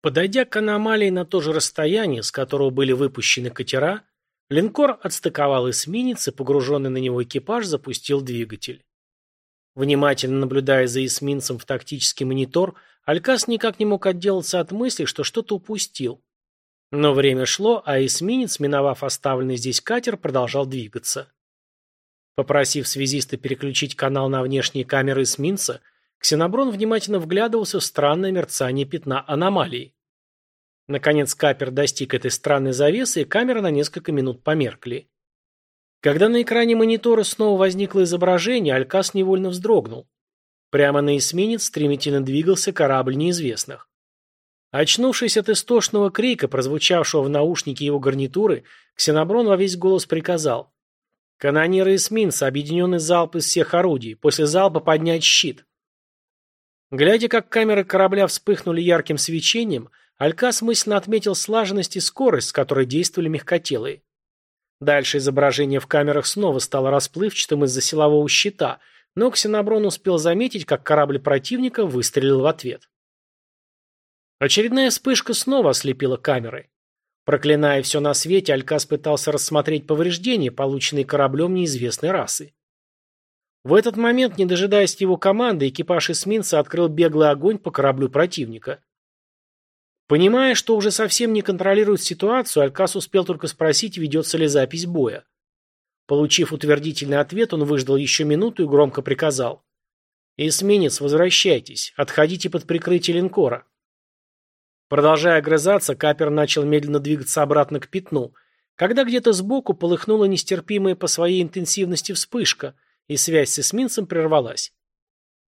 Подойдя к аномалии на то же расстояние, с которого были выпущены катера, линкор отстыковал эсминец и, погруженный на него экипаж, запустил двигатель. Внимательно наблюдая за эсминцем в тактический монитор, Алькас никак не мог отделаться от мысли, что что-то упустил. Но время шло, а эсминец, миновав оставленный здесь катер, продолжал двигаться. Попросив связиста переключить канал на внешние камеры эсминца, Ксеноброн внимательно вглядывался в странное мерцание пятна аномалии. Наконец капер достиг этой странной завесы, и камеры на несколько минут померкли. Когда на экране монитора снова возникло изображение, Алькас невольно вздрогнул. Прямо на эсминец стремительно двигался корабль неизвестных. Очнувшись от истошного крика, прозвучавшего в наушнике его гарнитуры, Ксеноброн во весь голос приказал. «Канониры эсминца, объединенный залп из всех орудий. После залпа поднять щит». Глядя, как камеры корабля вспыхнули ярким свечением, Алькас мысленно отметил слаженность и скорость, с которой действовали мягкотелые. Дальше изображение в камерах снова стало расплывчатым из-за силового щита, но Ксеноброн успел заметить, как корабль противника выстрелил в ответ. Очередная вспышка снова ослепила камеры. Проклиная все на свете, Алькас пытался рассмотреть повреждения, полученные кораблем неизвестной расы. В этот момент, не дожидаясь его команды, экипаж эсминца открыл беглый огонь по кораблю противника. Понимая, что уже совсем не контролирует ситуацию, Алькас успел только спросить, ведется ли запись боя. Получив утвердительный ответ, он выждал еще минуту и громко приказал. «Эсминец, возвращайтесь. Отходите под прикрытие линкора». Продолжая огрызаться, капер начал медленно двигаться обратно к пятну, когда где-то сбоку полыхнула нестерпимая по своей интенсивности вспышка – и связь с эсминцем прервалась.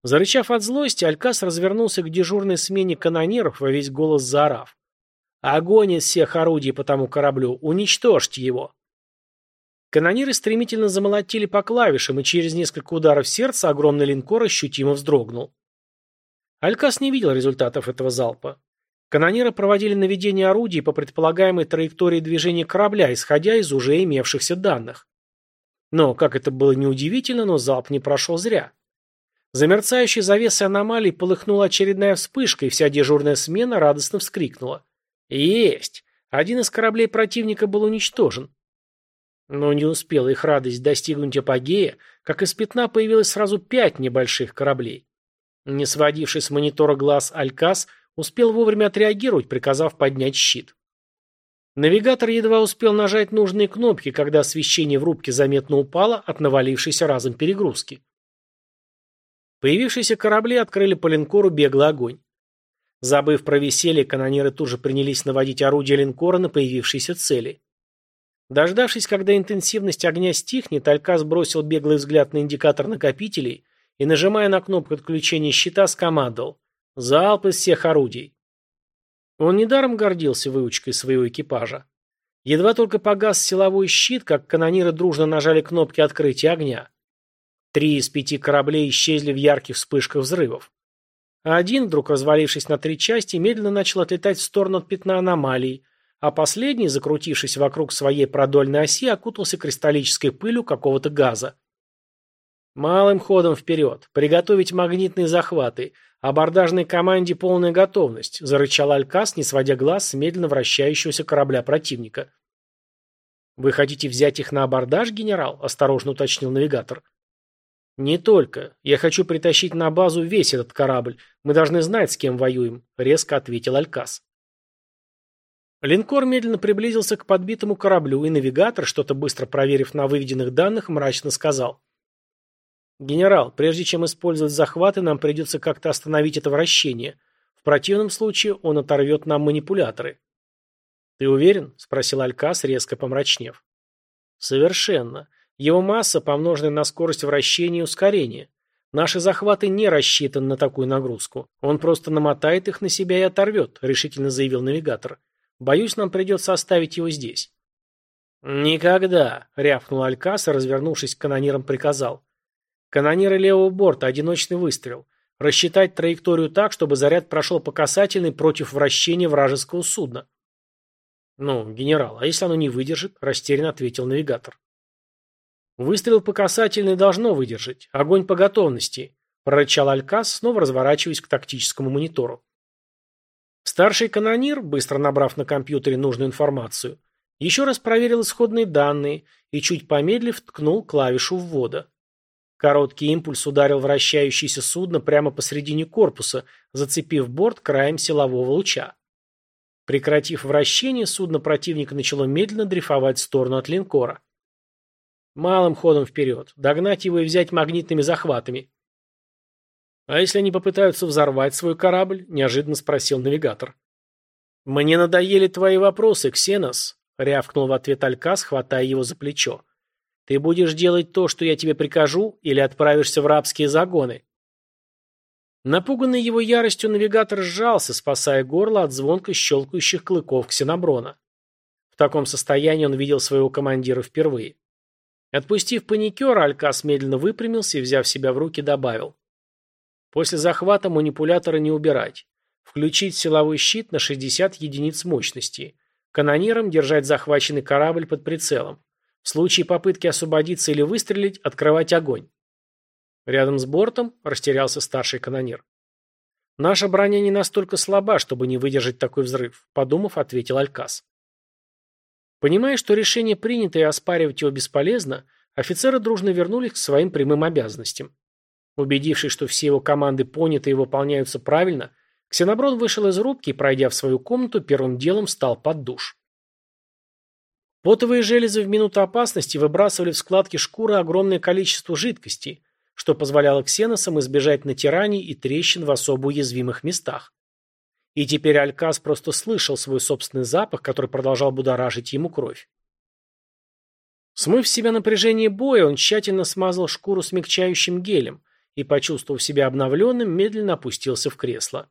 Зарычав от злости, Алькас развернулся к дежурной смене канонеров во весь голос заорав. «Огонь из всех орудий по тому кораблю! Уничтожьте его!» Канониры стремительно замолотили по клавишам, и через несколько ударов сердца огромный линкор ощутимо вздрогнул. Алькас не видел результатов этого залпа. Канониры проводили наведение орудий по предполагаемой траектории движения корабля, исходя из уже имевшихся данных. Но, как это было неудивительно, но залп не прошел зря. За мерцающей завесой аномалий полыхнула очередная вспышка, и вся дежурная смена радостно вскрикнула. «Есть! Один из кораблей противника был уничтожен». Но не успела их радость достигнуть апогея, как из пятна появилось сразу пять небольших кораблей. Не сводивший с монитора глаз Алькас успел вовремя отреагировать, приказав поднять щит. Навигатор едва успел нажать нужные кнопки, когда освещение в рубке заметно упало от навалившейся разом перегрузки. Появившиеся корабли открыли по линкору беглый огонь. Забыв про веселье, канонеры тут же принялись наводить орудия линкора на появившиеся цели. Дождавшись, когда интенсивность огня стихнет, Алька сбросил беглый взгляд на индикатор накопителей и, нажимая на кнопку отключения щита, скомандовал «Залп из всех орудий». Он недаром гордился выучкой своего экипажа. Едва только погас силовой щит, как канониры дружно нажали кнопки открытия огня. Три из пяти кораблей исчезли в ярких вспышках взрывов. А один, вдруг развалившись на три части, медленно начал отлетать в сторону от пятна аномалий, а последний, закрутившись вокруг своей продольной оси, окутался кристаллической пылью какого-то газа. Малым ходом вперед, приготовить магнитные захваты, «Абордажной команде полная готовность», – зарычал Алькас, не сводя глаз с медленно вращающегося корабля противника. «Вы хотите взять их на абордаж, генерал?» – осторожно уточнил навигатор. «Не только. Я хочу притащить на базу весь этот корабль. Мы должны знать, с кем воюем», – резко ответил Алькас. Линкор медленно приблизился к подбитому кораблю, и навигатор, что-то быстро проверив на выведенных данных, мрачно сказал. «Генерал, прежде чем использовать захваты, нам придется как-то остановить это вращение. В противном случае он оторвет нам манипуляторы». «Ты уверен?» – спросил Алькас, резко помрачнев. «Совершенно. Его масса, помноженная на скорость вращения и ускорения. Наши захваты не рассчитаны на такую нагрузку. Он просто намотает их на себя и оторвет», – решительно заявил навигатор. «Боюсь, нам придется оставить его здесь». «Никогда!» – рявкнул Алькас и, развернувшись к канонирам, приказал. Канониры левого борта, одиночный выстрел. Рассчитать траекторию так, чтобы заряд прошел по касательной против вращения вражеского судна. «Ну, генерал, а если оно не выдержит?» – растерянно ответил навигатор. «Выстрел по касательной должно выдержать. Огонь по готовности», – прорычал Алькас, снова разворачиваясь к тактическому монитору. Старший канонир, быстро набрав на компьютере нужную информацию, еще раз проверил исходные данные и, чуть помедлив, ткнул клавишу ввода. Короткий импульс ударил вращающееся судно прямо посредине корпуса, зацепив борт краем силового луча. Прекратив вращение, судно противника начало медленно дрейфовать в сторону от линкора. Малым ходом вперед, догнать его и взять магнитными захватами. «А если они попытаются взорвать свой корабль?» – неожиданно спросил навигатор. «Мне надоели твои вопросы, Ксенос», – рявкнул в ответ Алькас, хватая его за плечо. «Ты будешь делать то, что я тебе прикажу, или отправишься в рабские загоны?» Напуганный его яростью навигатор сжался, спасая горло от звонко щелкающих клыков ксеноброна. В таком состоянии он видел своего командира впервые. Отпустив паникера, Алькас медленно выпрямился и, взяв себя в руки, добавил. После захвата манипулятора не убирать. Включить силовой щит на 60 единиц мощности. Канонирам держать захваченный корабль под прицелом. В случае попытки освободиться или выстрелить, открывать огонь. Рядом с бортом растерялся старший канонир. «Наша броня не настолько слаба, чтобы не выдержать такой взрыв», – подумав, ответил Алькас. Понимая, что решение принято и оспаривать его бесполезно, офицеры дружно вернулись к своим прямым обязанностям. Убедившись, что все его команды поняты и выполняются правильно, Ксеноброн вышел из рубки и, пройдя в свою комнату, первым делом встал под душ. Потовые железы в минуту опасности выбрасывали в складки шкуры огромное количество жидкости, что позволяло ксеносам избежать натираний и трещин в особо уязвимых местах. И теперь Алькас просто слышал свой собственный запах, который продолжал будоражить ему кровь. Смыв с себя напряжение боя, он тщательно смазал шкуру смягчающим гелем и, почувствовав себя обновленным, медленно опустился в кресло.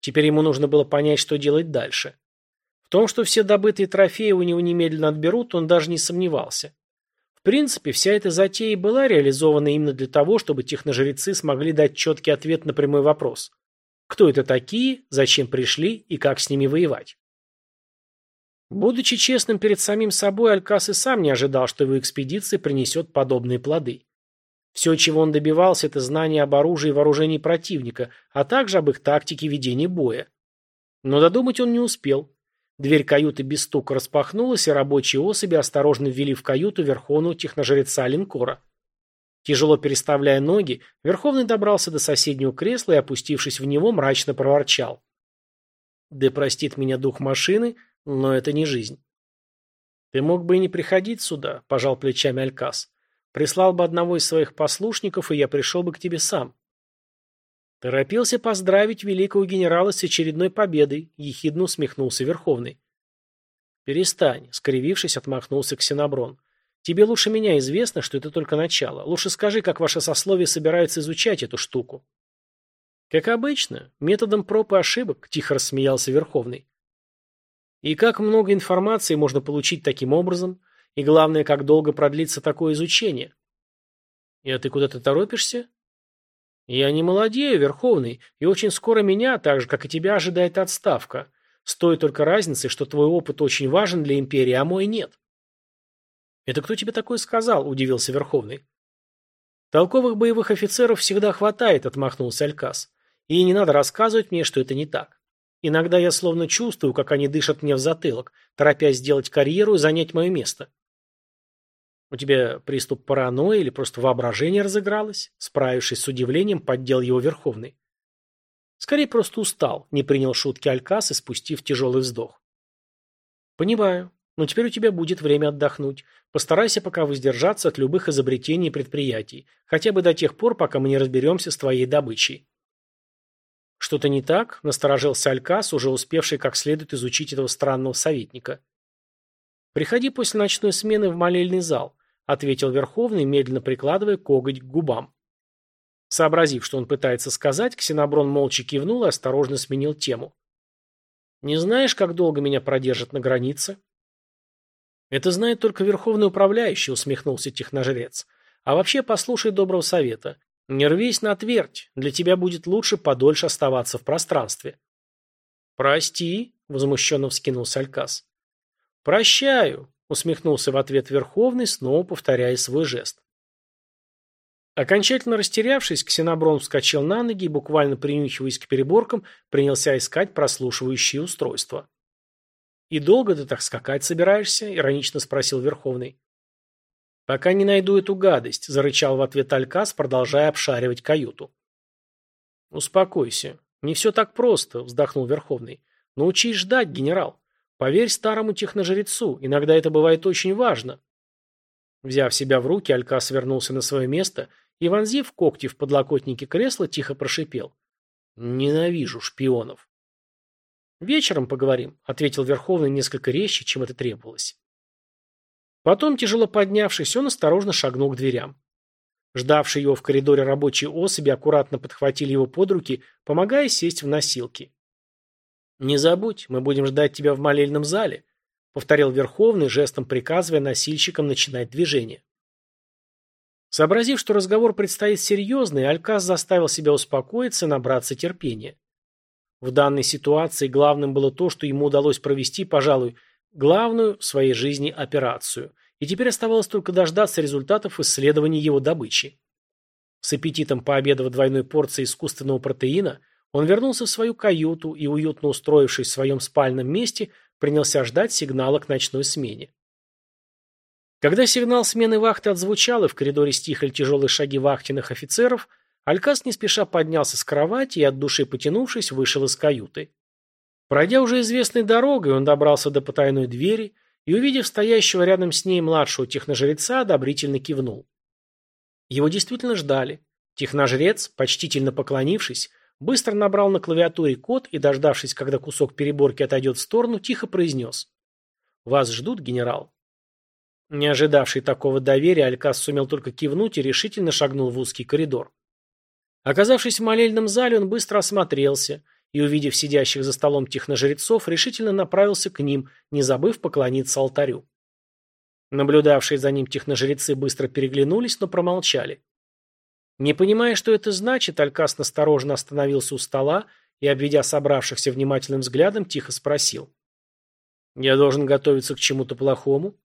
Теперь ему нужно было понять, что делать дальше. В том, что все добытые трофеи у него немедленно отберут, он даже не сомневался. В принципе, вся эта затея была реализована именно для того, чтобы техножрецы смогли дать четкий ответ на прямой вопрос. Кто это такие, зачем пришли и как с ними воевать? Будучи честным перед самим собой, Алькас и сам не ожидал, что его экспедиция принесет подобные плоды. Все, чего он добивался, это знание об оружии и вооружении противника, а также об их тактике ведения боя. Но додумать он не успел. Дверь каюты без стука распахнулась, и рабочие особи осторожно ввели в каюту верховного техножреца линкора. Тяжело переставляя ноги, Верховный добрался до соседнего кресла и, опустившись в него, мрачно проворчал. «Да простит меня дух машины, но это не жизнь». «Ты мог бы и не приходить сюда», – пожал плечами Алькас. «Прислал бы одного из своих послушников, и я пришел бы к тебе сам». Торопился поздравить великого генерала с очередной победой, ехидно усмехнулся Верховный. Перестань, скривившись, отмахнулся Ксеноброн. Тебе лучше меня известно, что это только начало. Лучше скажи, как ваше сословие собирается изучать эту штуку. Как обычно, методом проб и ошибок, тихо рассмеялся Верховный. И как много информации можно получить таким образом, и главное, как долго продлится такое изучение. И а ты куда-то торопишься? Я не молодею, Верховный, и очень скоро меня, так же, как и тебя, ожидает отставка. С той только разницей, что твой опыт очень важен для империи, а мой нет. Это кто тебе такое сказал? Удивился Верховный. Толковых боевых офицеров всегда хватает, отмахнулся Алькас. И не надо рассказывать мне, что это не так. Иногда я словно чувствую, как они дышат мне в затылок, торопясь сделать карьеру и занять мое место. «У тебя приступ паранойи или просто воображение разыгралось?» Справившись с удивлением, поддел его Верховный. Скорее просто устал, не принял шутки Алькас и спустив тяжелый вздох. «Понимаю. Но теперь у тебя будет время отдохнуть. Постарайся пока воздержаться от любых изобретений и предприятий, хотя бы до тех пор, пока мы не разберемся с твоей добычей». «Что-то не так?» – насторожился Алькас, уже успевший как следует изучить этого странного советника. «Приходи после ночной смены в молельный зал ответил Верховный, медленно прикладывая коготь к губам. Сообразив, что он пытается сказать, Ксеноброн молча кивнул и осторожно сменил тему. «Не знаешь, как долго меня продержат на границе?» «Это знает только Верховный Управляющий», — усмехнулся техножрец. «А вообще послушай доброго совета. Не рвись на твердь. Для тебя будет лучше подольше оставаться в пространстве». «Прости», — возмущенно вскинулся Алькас. «Прощаю», Усмехнулся в ответ Верховный, снова повторяя свой жест. Окончательно растерявшись, Ксеноброн вскочил на ноги и, буквально принюхиваясь к переборкам, принялся искать прослушивающие устройства. «И долго ты так скакать собираешься?» – иронично спросил Верховный. «Пока не найду эту гадость», – зарычал в ответ Алькас, продолжая обшаривать каюту. «Успокойся. Не все так просто», – вздохнул Верховный. «Научись ждать, генерал. Поверь старому техножрецу, иногда это бывает очень важно». Взяв себя в руки, Алькас вернулся на свое место и, вонзив когти в подлокотники кресла, тихо прошипел. «Ненавижу шпионов». «Вечером поговорим», — ответил Верховный несколько резче, чем это требовалось. Потом, тяжело поднявшись, он осторожно шагнул к дверям. Ждавшие его в коридоре рабочие особи аккуратно подхватили его под руки, помогая сесть в носилки. «Не забудь, мы будем ждать тебя в молельном зале», — повторил Верховный, жестом приказывая носильщикам начинать движение. Сообразив, что разговор предстоит серьезный, Алькас заставил себя успокоиться и набраться терпения. В данной ситуации главным было то, что ему удалось провести, пожалуй, главную в своей жизни операцию, и теперь оставалось только дождаться результатов исследований его добычи. С аппетитом пообедав двойной порцией искусственного протеина, он вернулся в свою каюту и, уютно устроившись в своем спальном месте, принялся ждать сигнала к ночной смене. Когда сигнал смены вахты отзвучал, и в коридоре стихли тяжелые шаги вахтенных офицеров, Алькас не спеша поднялся с кровати и, от души потянувшись, вышел из каюты. Пройдя уже известной дорогой, он добрался до потайной двери и, увидев стоящего рядом с ней младшего техножреца, одобрительно кивнул. Его действительно ждали. Техножрец, почтительно поклонившись, быстро набрал на клавиатуре код и, дождавшись, когда кусок переборки отойдет в сторону, тихо произнес. «Вас ждут, генерал?» Не ожидавший такого доверия, Алькас сумел только кивнуть и решительно шагнул в узкий коридор. Оказавшись в молельном зале, он быстро осмотрелся и, увидев сидящих за столом техножрецов, решительно направился к ним, не забыв поклониться алтарю. Наблюдавшие за ним техножрецы быстро переглянулись, но промолчали. Не понимая, что это значит, Алькас настороженно остановился у стола и, обведя собравшихся внимательным взглядом, тихо спросил. «Я должен готовиться к чему-то плохому?»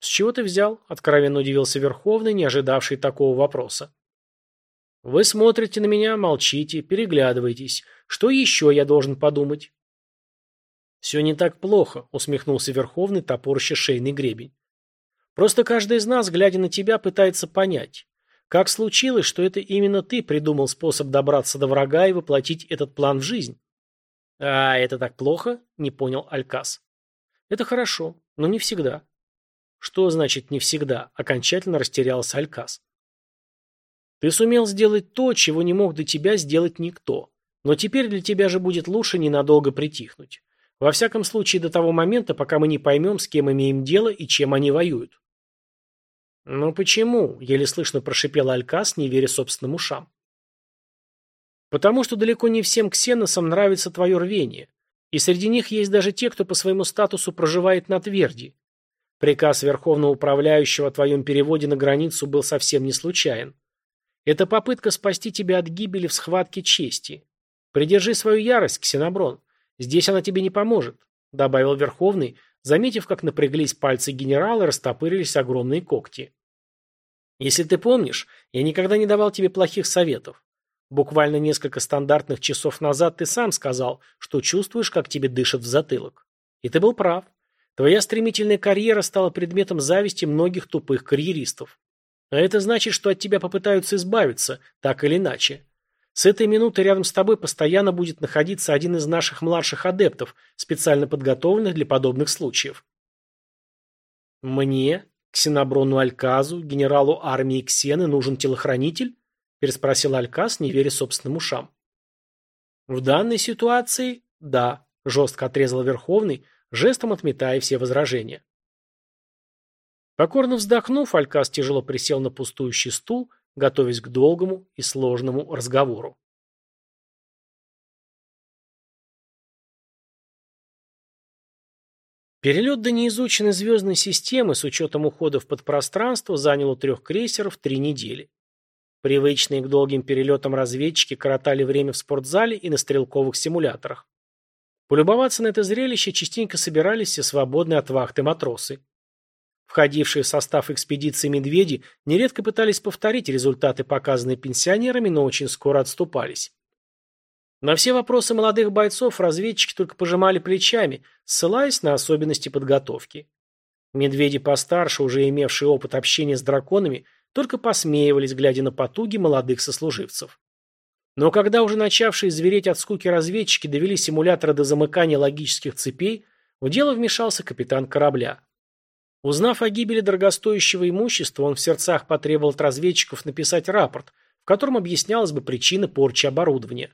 «С чего ты взял?» – откровенно удивился Верховный, не ожидавший такого вопроса. «Вы смотрите на меня, молчите, переглядываетесь. Что еще я должен подумать?» «Все не так плохо», – усмехнулся Верховный, топорща шейный гребень. «Просто каждый из нас, глядя на тебя, пытается понять, как случилось, что это именно ты придумал способ добраться до врага и воплотить этот план в жизнь?» «А это так плохо?» – не понял Алькас. «Это хорошо, но не всегда. Что значит «не всегда»? Окончательно растерялся Алькас. Ты сумел сделать то, чего не мог до тебя сделать никто. Но теперь для тебя же будет лучше ненадолго притихнуть. Во всяком случае, до того момента, пока мы не поймем, с кем имеем дело и чем они воюют. «Ну почему?» – еле слышно прошипел Алькас, не веря собственным ушам. «Потому что далеко не всем ксеносам нравится твое рвение. И среди них есть даже те, кто по своему статусу проживает на тверди. Приказ Верховного Управляющего о твоем переводе на границу был совсем не случайен. Это попытка спасти тебя от гибели в схватке чести. Придержи свою ярость, Ксеноброн. Здесь она тебе не поможет», — добавил Верховный, заметив, как напряглись пальцы генерала и растопырились огромные когти. «Если ты помнишь, я никогда не давал тебе плохих советов. Буквально несколько стандартных часов назад ты сам сказал, что чувствуешь, как тебе дышит в затылок. И ты был прав. Твоя стремительная карьера стала предметом зависти многих тупых карьеристов. А это значит, что от тебя попытаются избавиться, так или иначе. С этой минуты рядом с тобой постоянно будет находиться один из наших младших адептов, специально подготовленных для подобных случаев. Мне, Ксеноброну Альказу, генералу армии Ксены, нужен телохранитель? Переспросил Альказ, не веря собственным ушам. В данной ситуации, да, жестко отрезал Верховный, жестом отметая все возражения. Покорно вздохнув, Алькас тяжело присел на пустующий стул, готовясь к долгому и сложному разговору. Перелет до неизученной звездной системы с учетом ухода в подпространство занял у трех крейсеров три недели. Привычные к долгим перелетам разведчики коротали время в спортзале и на стрелковых симуляторах. Полюбоваться на это зрелище частенько собирались все свободные от вахты матросы. Входившие в состав экспедиции медведи нередко пытались повторить результаты, показанные пенсионерами, но очень скоро отступались. На все вопросы молодых бойцов разведчики только пожимали плечами, ссылаясь на особенности подготовки. Медведи постарше, уже имевшие опыт общения с драконами, только посмеивались, глядя на потуги молодых сослуживцев. Но когда уже начавшие звереть от скуки разведчики довели симуляторы до замыкания логических цепей, в дело вмешался капитан корабля. Узнав о гибели дорогостоящего имущества, он в сердцах потребовал от разведчиков написать рапорт, в котором объяснялась бы причина порчи оборудования.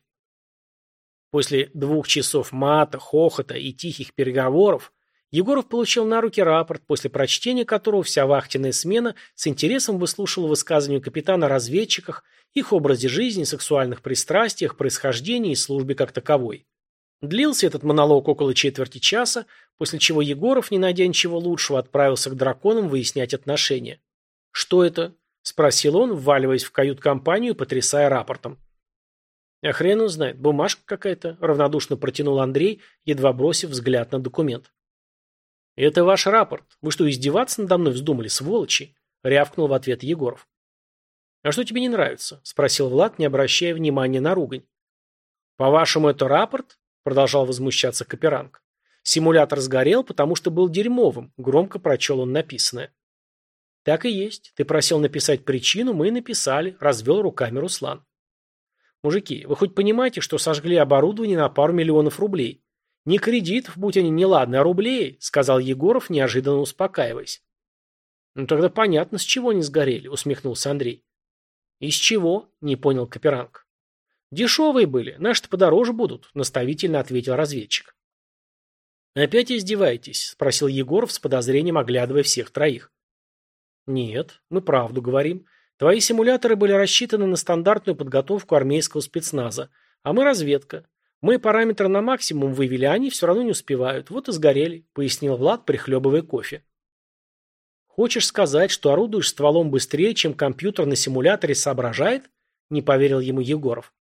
После двух часов мата, хохота и тихих переговоров Егоров получил на руки рапорт, после прочтения которого вся вахтенная смена с интересом выслушивала высказывания капитана о разведчиках, их образе жизни, сексуальных пристрастиях, происхождении и службе как таковой. Длился этот монолог около четверти часа, после чего Егоров, не найдя ничего лучшего, отправился к драконам выяснять отношения. «Что это?» – спросил он, вваливаясь в кают-компанию, потрясая рапортом. «А хрен он знает, бумажка какая-то», – равнодушно протянул Андрей, едва бросив взгляд на документ. «Это ваш рапорт. Вы что, издеваться надо мной вздумали, сволочи?» – рявкнул в ответ Егоров. «А что тебе не нравится?» – спросил Влад, не обращая внимания на ругань. «По-вашему, это рапорт?» Продолжал возмущаться Каперанг. Симулятор сгорел, потому что был дерьмовым, громко прочел он написанное. Так и есть. Ты просил написать причину, мы и написали, развел руками Руслан. Мужики, вы хоть понимаете, что сожгли оборудование на пару миллионов рублей? Не кредитов, будь они неладны, а рублей, сказал Егоров, неожиданно успокаиваясь. Ну тогда понятно, с чего они сгорели, усмехнулся Андрей. Из чего? Не понял Каперанг. «Дешевые были, наши-то подороже будут», – наставительно ответил разведчик. «Опять издеваетесь?» – спросил Егоров с подозрением, оглядывая всех троих. «Нет, мы правду говорим. Твои симуляторы были рассчитаны на стандартную подготовку армейского спецназа, а мы разведка. Мы параметры на максимум вывели, а они все равно не успевают. Вот и сгорели», – пояснил Влад, прихлебывая кофе. «Хочешь сказать, что орудуешь стволом быстрее, чем компьютер на симуляторе соображает?» – не поверил ему Егоров.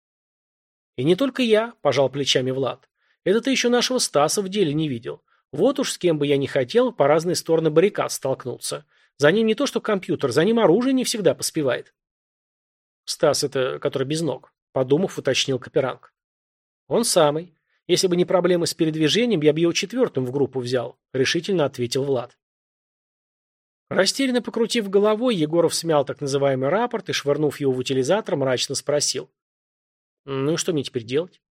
«И не только я», – пожал плечами Влад. «Это ты еще нашего Стаса в деле не видел. Вот уж с кем бы я не хотел, по разные стороны баррикад столкнуться. За ним не то что компьютер, за ним оружие не всегда поспевает». «Стас – это который без ног», – подумав, уточнил Каперанг. «Он самый. Если бы не проблемы с передвижением, я бы его четвертым в группу взял», – решительно ответил Влад. Растерянно покрутив головой, Егоров смял так называемый рапорт и, швырнув его в утилизатор, мрачно спросил. Ну и что мне теперь делать?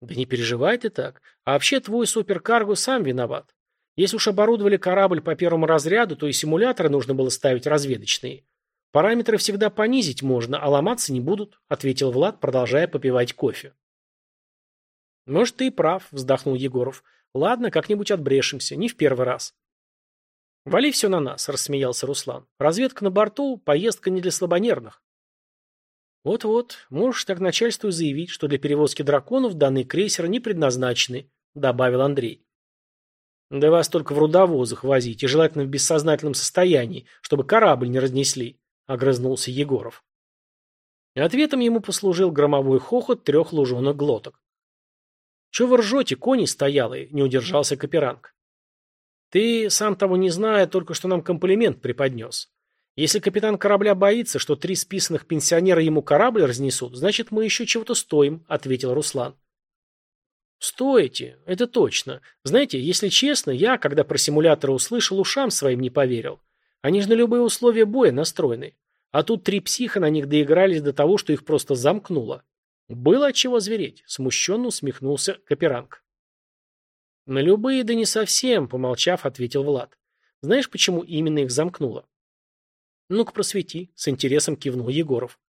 Да не переживай ты так. А вообще твой суперкарго сам виноват. Если уж оборудовали корабль по первому разряду, то и симуляторы нужно было ставить разведочные. Параметры всегда понизить можно, а ломаться не будут, ответил Влад, продолжая попивать кофе. Может, ты и прав, вздохнул Егоров. Ладно, как-нибудь отбрешемся, не в первый раз. Вали все на нас, рассмеялся Руслан. Разведка на борту, поездка не для слабонервных. «Вот-вот, можешь так начальству заявить, что для перевозки драконов данный крейсер не предназначены», — добавил Андрей. «Да вас только в рудовозах возить, и желательно в бессознательном состоянии, чтобы корабль не разнесли», — огрызнулся Егоров. Ответом ему послужил громовой хохот трех луженых глоток. «Чего вы ржете, кони стоялые?» — не удержался Каперанг. «Ты, сам того не зная, только что нам комплимент преподнес. Если капитан корабля боится, что три списанных пенсионера ему корабль разнесут, значит, мы еще чего-то стоим, ответил Руслан. Стоите, это точно. Знаете, если честно, я, когда про симуляторы услышал, ушам своим не поверил. Они же на любые условия боя настроены. А тут три психа на них доигрались до того, что их просто замкнуло. Было от чего звереть, смущенно усмехнулся Каперанг. На любые, да не совсем, помолчав, ответил Влад. Знаешь, почему именно их замкнуло? «Ну-ка, просвети», — с интересом кивнул Егоров.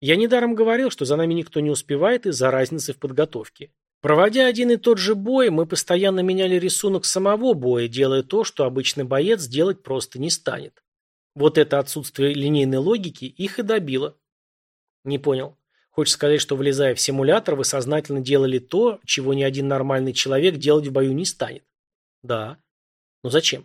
«Я недаром говорил, что за нами никто не успевает из-за разницы в подготовке. Проводя один и тот же бой, мы постоянно меняли рисунок самого боя, делая то, что обычный боец делать просто не станет. Вот это отсутствие линейной логики их и добило». «Не понял. Хочешь сказать, что, влезая в симулятор, вы сознательно делали то, чего ни один нормальный человек делать в бою не станет?» «Да». «Но зачем?»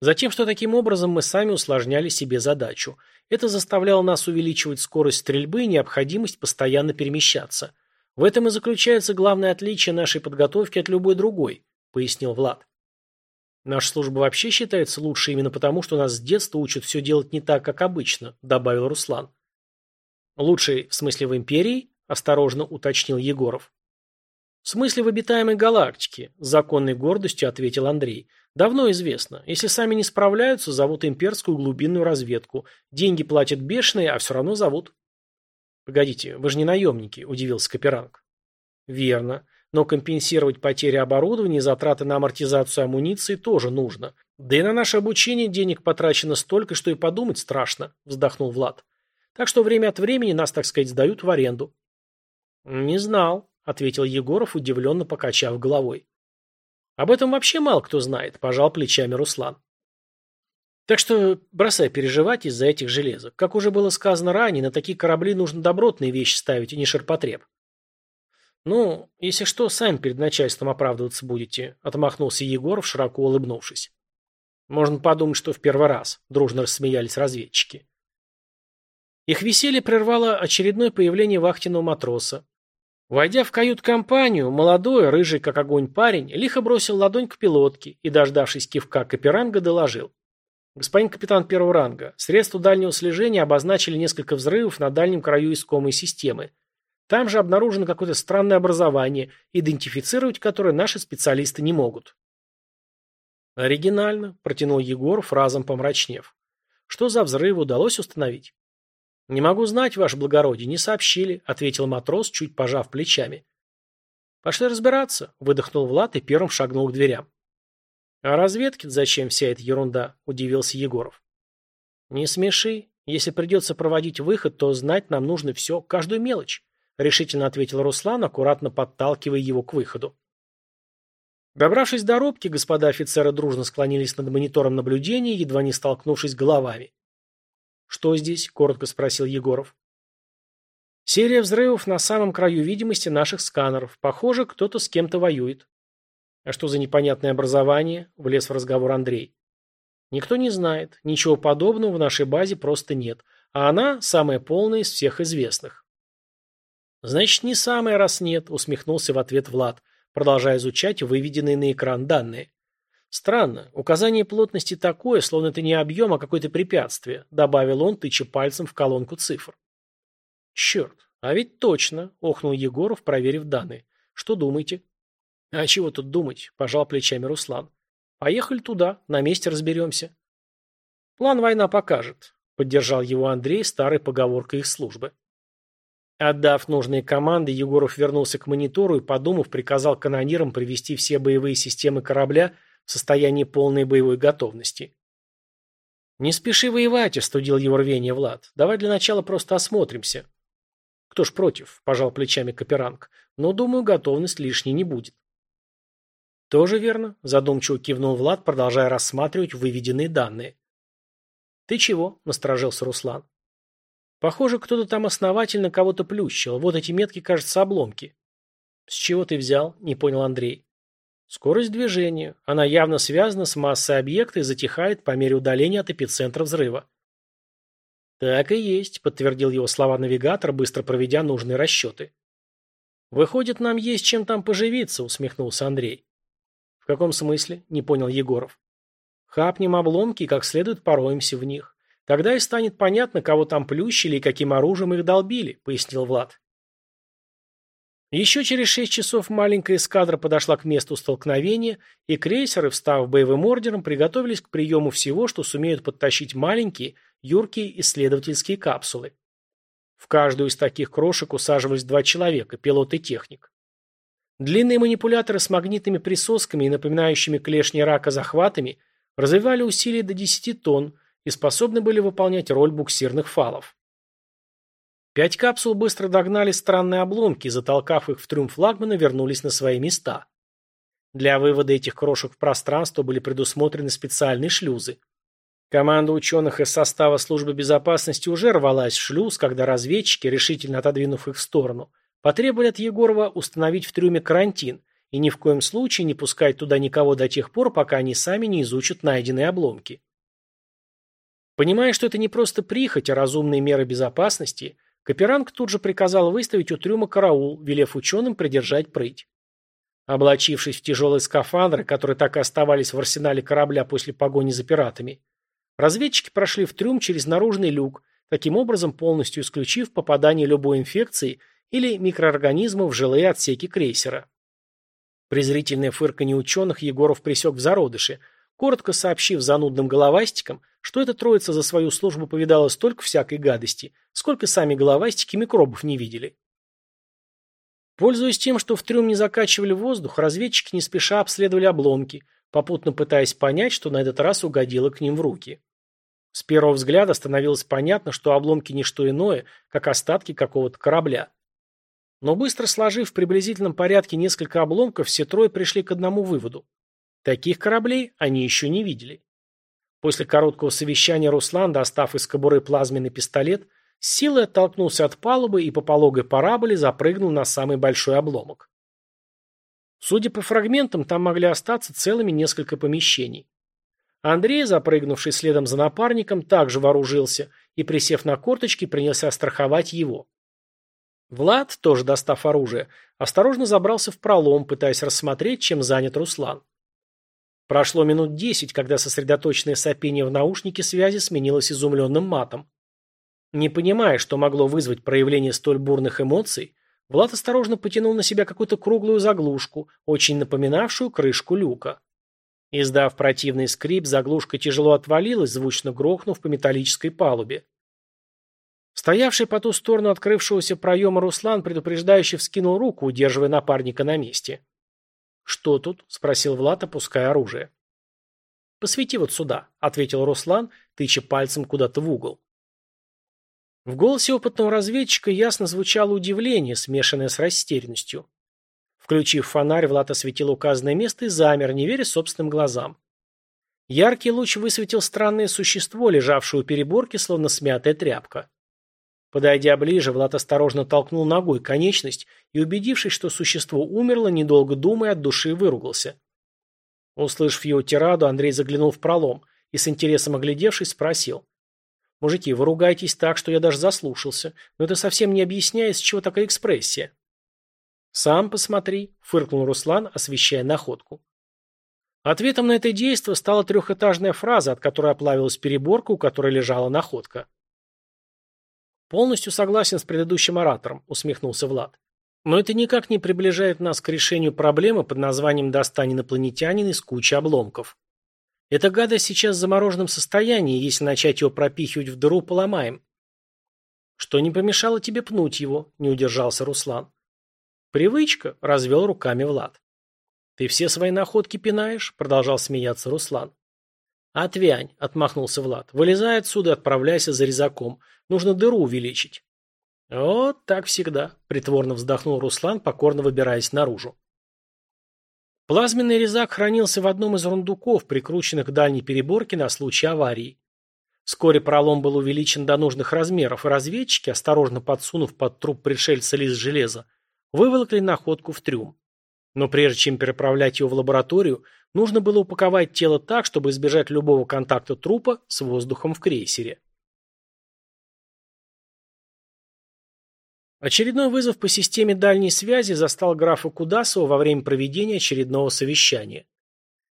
Затем, что таким образом мы сами усложняли себе задачу. Это заставляло нас увеличивать скорость стрельбы и необходимость постоянно перемещаться. В этом и заключается главное отличие нашей подготовки от любой другой, пояснил Влад. Наша служба вообще считается лучше именно потому, что нас с детства учат все делать не так, как обычно, добавил Руслан. Лучший в смысле в империи? Осторожно уточнил Егоров. В смысле в обитаемой галактике, с законной гордостью ответил Андрей. Давно известно. Если сами не справляются, зовут имперскую глубинную разведку. Деньги платят бешеные, а все равно зовут. Погодите, вы же не наемники, удивился Каперанг. Верно. Но компенсировать потери оборудования и затраты на амортизацию амуниции тоже нужно. Да и на наше обучение денег потрачено столько, что и подумать страшно, вздохнул Влад. Так что время от времени нас, так сказать, сдают в аренду. Не знал, ответил Егоров, удивленно покачав головой. Об этом вообще мало кто знает, пожал плечами Руслан. Так что бросай переживать из-за этих железок. Как уже было сказано ранее, на такие корабли нужно добротные вещи ставить, а не ширпотреб. «Ну, если что, сами перед начальством оправдываться будете», — отмахнулся Егоров, широко улыбнувшись. «Можно подумать, что в первый раз», — дружно рассмеялись разведчики. Их веселье прервало очередное появление вахтенного матроса. Войдя в кают-компанию, молодой, рыжий как огонь парень, лихо бросил ладонь к пилотке и, дождавшись кивка Каперанга, доложил. «Господин капитан первого ранга, средства дальнего слежения обозначили несколько взрывов на дальнем краю искомой системы. Там же обнаружено какое-то странное образование, идентифицировать которое наши специалисты не могут. Оригинально, протянул Егоров, разом помрачнев. Что за взрыв удалось установить? Не могу знать, ваше благородие, не сообщили, ответил матрос, чуть пожав плечами. Пошли разбираться, выдохнул Влад и первым шагнул к дверям. А разведке зачем вся эта ерунда? удивился Егоров. Не смеши. Если придется проводить выход, то знать нам нужно все, каждую мелочь решительно ответил Руслан, аккуратно подталкивая его к выходу. Добравшись до рубки, господа офицеры дружно склонились над монитором наблюдения, едва не столкнувшись головами. «Что здесь?» – коротко спросил Егоров. «Серия взрывов на самом краю видимости наших сканеров. Похоже, кто-то с кем-то воюет». «А что за непонятное образование?» – влез в разговор Андрей. «Никто не знает. Ничего подобного в нашей базе просто нет. А она самая полная из всех известных». «Значит, не самое, раз нет», — усмехнулся в ответ Влад, продолжая изучать выведенные на экран данные. «Странно. Указание плотности такое, словно это не объем, а какое-то препятствие», — добавил он, тыча пальцем в колонку цифр. «Черт, а ведь точно», — охнул Егоров, проверив данные. «Что думаете?» «А чего тут думать?» – пожал плечами Руслан. «Поехали туда, на месте разберемся». «План война покажет», – поддержал его Андрей старой поговоркой их службы. Отдав нужные команды, Егоров вернулся к монитору и, подумав, приказал канонирам привести все боевые системы корабля в состояние полной боевой готовности. «Не спеши воевать», — остудил его рвение Влад. «Давай для начала просто осмотримся». «Кто ж против?» – пожал плечами Каперанг. «Но, думаю, готовность лишней не будет». «Тоже верно», – задумчиво кивнул Влад, продолжая рассматривать выведенные данные. «Ты чего?» – насторожился Руслан. Похоже, кто-то там основательно кого-то плющил. Вот эти метки, кажется, обломки. С чего ты взял? Не понял Андрей. Скорость движения. Она явно связана с массой объекта и затихает по мере удаления от эпицентра взрыва. Так и есть, подтвердил его слова навигатор, быстро проведя нужные расчеты. Выходит, нам есть чем там поживиться, усмехнулся Андрей. В каком смысле? Не понял Егоров. Хапнем обломки и как следует пороемся в них. Тогда и станет понятно, кого там плющили и каким оружием их долбили, пояснил Влад. Еще через шесть часов маленькая эскадра подошла к месту столкновения, и крейсеры, встав боевым ордером, приготовились к приему всего, что сумеют подтащить маленькие, юркие исследовательские капсулы. В каждую из таких крошек усаживались два человека, пилот и техник. Длинные манипуляторы с магнитными присосками и напоминающими клешни рака захватами развивали усилия до 10 тонн, и способны были выполнять роль буксирных фалов. Пять капсул быстро догнали странные обломки и, затолкав их в трюм флагмана, вернулись на свои места. Для вывода этих крошек в пространство были предусмотрены специальные шлюзы. Команда ученых из состава службы безопасности уже рвалась в шлюз, когда разведчики, решительно отодвинув их в сторону, потребовали от Егорова установить в трюме карантин и ни в коем случае не пускать туда никого до тех пор, пока они сами не изучат найденные обломки. Понимая, что это не просто прихоть, а разумные меры безопасности, Каперанг тут же приказал выставить у трюма караул, велев ученым придержать прыть. Облачившись в тяжелые скафандры, которые так и оставались в арсенале корабля после погони за пиратами, разведчики прошли в трюм через наружный люк, таким образом полностью исключив попадание любой инфекции или микроорганизма в жилые отсеки крейсера. Презрительное фырканье ученых Егоров пресек в зародыше, коротко сообщив занудным головастикам, что эта троица за свою службу повидала столько всякой гадости, сколько сами головастики микробов не видели. Пользуясь тем, что в трюм не закачивали воздух, разведчики не спеша обследовали обломки, попутно пытаясь понять, что на этот раз угодило к ним в руки. С первого взгляда становилось понятно, что обломки не что иное, как остатки какого-то корабля. Но быстро сложив в приблизительном порядке несколько обломков, все трое пришли к одному выводу. Таких кораблей они еще не видели. После короткого совещания Руслан, достав из кобуры плазменный пистолет, с силой оттолкнулся от палубы и по пологой параболе запрыгнул на самый большой обломок. Судя по фрагментам, там могли остаться целыми несколько помещений. Андрей, запрыгнувший следом за напарником, также вооружился и, присев на корточки, принялся страховать его. Влад, тоже достав оружие, осторожно забрался в пролом, пытаясь рассмотреть, чем занят Руслан. Прошло минут десять, когда сосредоточенное сопение в наушнике связи сменилось изумленным матом. Не понимая, что могло вызвать проявление столь бурных эмоций, Влад осторожно потянул на себя какую-то круглую заглушку, очень напоминавшую крышку люка. Издав противный скрип, заглушка тяжело отвалилась, звучно грохнув по металлической палубе. Стоявший по ту сторону открывшегося проема Руслан предупреждающе вскинул руку, удерживая напарника на месте. «Что тут?» – спросил Влад, опуская оружие. «Посвети вот сюда», – ответил Руслан, тыча пальцем куда-то в угол. В голосе опытного разведчика ясно звучало удивление, смешанное с растерянностью. Включив фонарь, Влад осветил указанное место и замер, не веря собственным глазам. Яркий луч высветил странное существо, лежавшее у переборки, словно смятая тряпка. Подойдя ближе, Влад осторожно толкнул ногой конечность и, убедившись, что существо умерло, недолго думая, от души выругался. Услышав его тираду, Андрей заглянул в пролом и, с интересом оглядевшись, спросил. Мужики, вы ругаетесь так, что я даже заслушался. Но это совсем не объясняет, с чего такая экспрессия. Сам посмотри, фыркнул Руслан, освещая находку. Ответом на это действие стала трехэтажная фраза, от которой оплавилась переборка, у которой лежала находка. «Полностью согласен с предыдущим оратором», — усмехнулся Влад. «Но это никак не приближает нас к решению проблемы под названием «Достань инопланетянин» из кучи обломков». Эта гадость сейчас в замороженном состоянии, если начать его пропихивать в дыру, поломаем. Что не помешало тебе пнуть его, не удержался Руслан. Привычка, развел руками Влад. Ты все свои находки пинаешь, продолжал смеяться Руслан. Отвянь, отмахнулся Влад. Вылезай отсюда отправляйся за резаком. Нужно дыру увеличить. Вот так всегда, притворно вздохнул Руслан, покорно выбираясь наружу. Плазменный резак хранился в одном из рундуков, прикрученных к дальней переборке на случай аварии. Вскоре пролом был увеличен до нужных размеров, и разведчики, осторожно подсунув под труп пришельца лист железа, выволокли находку в трюм. Но прежде чем переправлять его в лабораторию, нужно было упаковать тело так, чтобы избежать любого контакта трупа с воздухом в крейсере. Очередной вызов по системе дальней связи застал графа Кудасова во время проведения очередного совещания.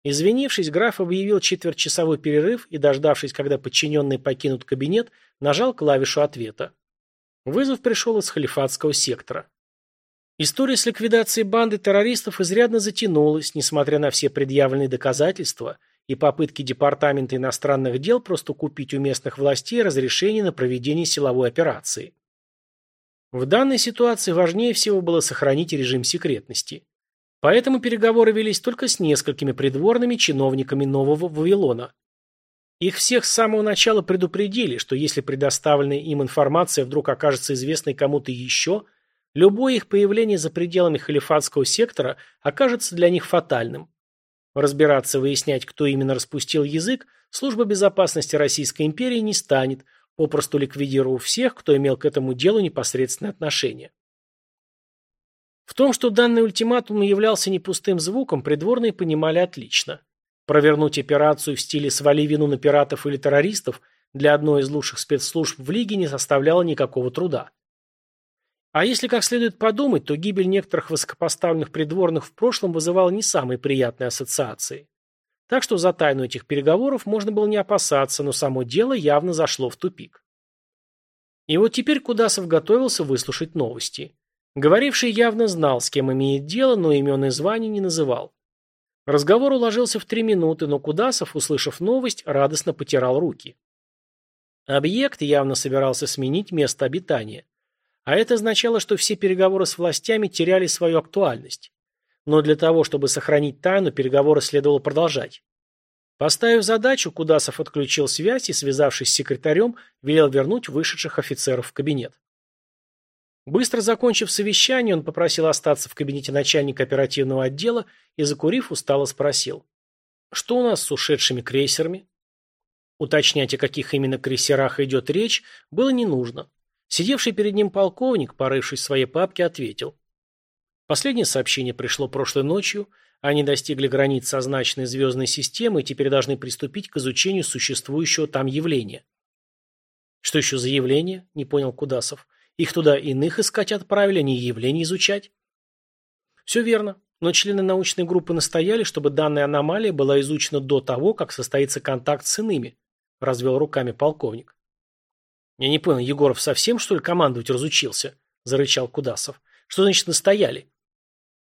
Извинившись, граф объявил четвертьчасовой перерыв и, дождавшись, когда подчиненные покинут кабинет, нажал клавишу ответа. Вызов пришел из халифатского сектора. История с ликвидацией банды террористов изрядно затянулась, несмотря на все предъявленные доказательства и попытки Департамента иностранных дел просто купить у местных властей разрешение на проведение силовой операции. В данной ситуации важнее всего было сохранить режим секретности. Поэтому переговоры велись только с несколькими придворными чиновниками Нового Вавилона. Их всех с самого начала предупредили, что если предоставленная им информация вдруг окажется известной кому-то еще, любое их появление за пределами халифатского сектора окажется для них фатальным. Разбираться, выяснять, кто именно распустил язык, служба безопасности Российской империи не станет, попросту ликвидировав всех, кто имел к этому делу непосредственное отношение. В том, что данный ультиматум являлся не пустым звуком, придворные понимали отлично. Провернуть операцию в стиле «свали вину на пиратов или террористов» для одной из лучших спецслужб в Лиге не составляло никакого труда. А если как следует подумать, то гибель некоторых высокопоставленных придворных в прошлом вызывала не самые приятные ассоциации. Так что за тайну этих переговоров можно было не опасаться, но само дело явно зашло в тупик. И вот теперь Кудасов готовился выслушать новости. Говоривший явно знал, с кем имеет дело, но имен и званий не называл. Разговор уложился в три минуты, но Кудасов, услышав новость, радостно потирал руки. Объект явно собирался сменить место обитания. А это означало, что все переговоры с властями теряли свою актуальность. Но для того, чтобы сохранить тайну, переговоры следовало продолжать. Поставив задачу, Кудасов отключил связь и, связавшись с секретарем, велел вернуть вышедших офицеров в кабинет. Быстро закончив совещание, он попросил остаться в кабинете начальника оперативного отдела и, закурив, устало спросил. «Что у нас с ушедшими крейсерами?» Уточнять, о каких именно крейсерах идет речь, было не нужно. Сидевший перед ним полковник, порывшись в своей папке, ответил. Последнее сообщение пришло прошлой ночью. Они достигли границ означенной звездной системы и теперь должны приступить к изучению существующего там явления. Что еще за явление? Не понял Кудасов. Их туда иных искать отправили, а не явление изучать? Все верно. Но члены научной группы настояли, чтобы данная аномалия была изучена до того, как состоится контакт с иными, развел руками полковник. Я не понял, Егоров совсем, что ли, командовать разучился? Зарычал Кудасов. Что значит настояли?